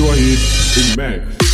Videohit in Max.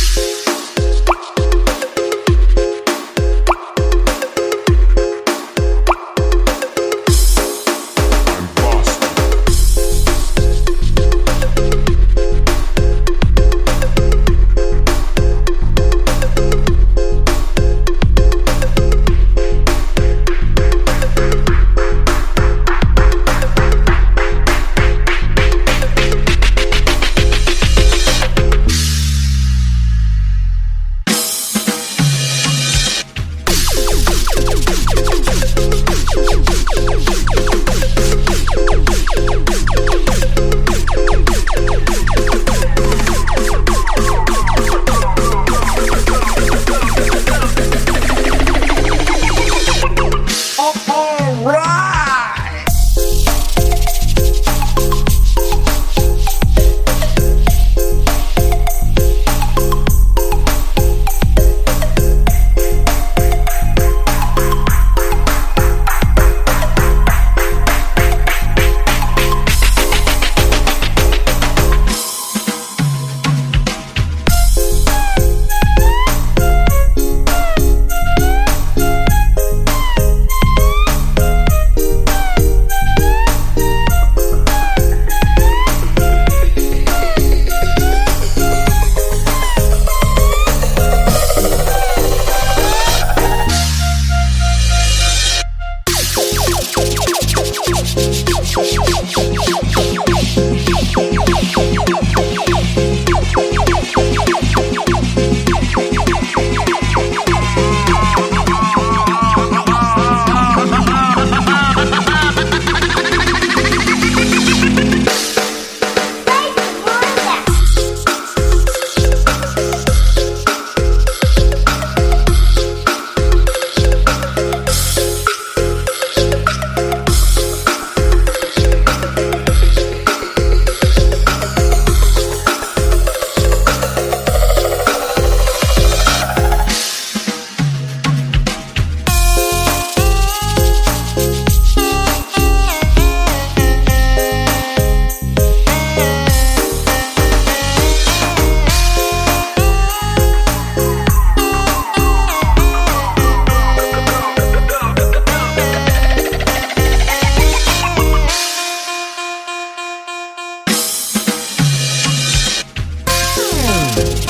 Videohit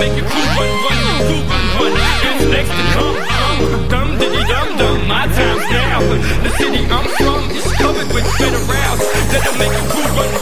make your crew run, run, your crew run, run. It's next to come, um, dum diddy dum dum. My time's now. The city I'm from is covered with better rounds that'll make your crew run.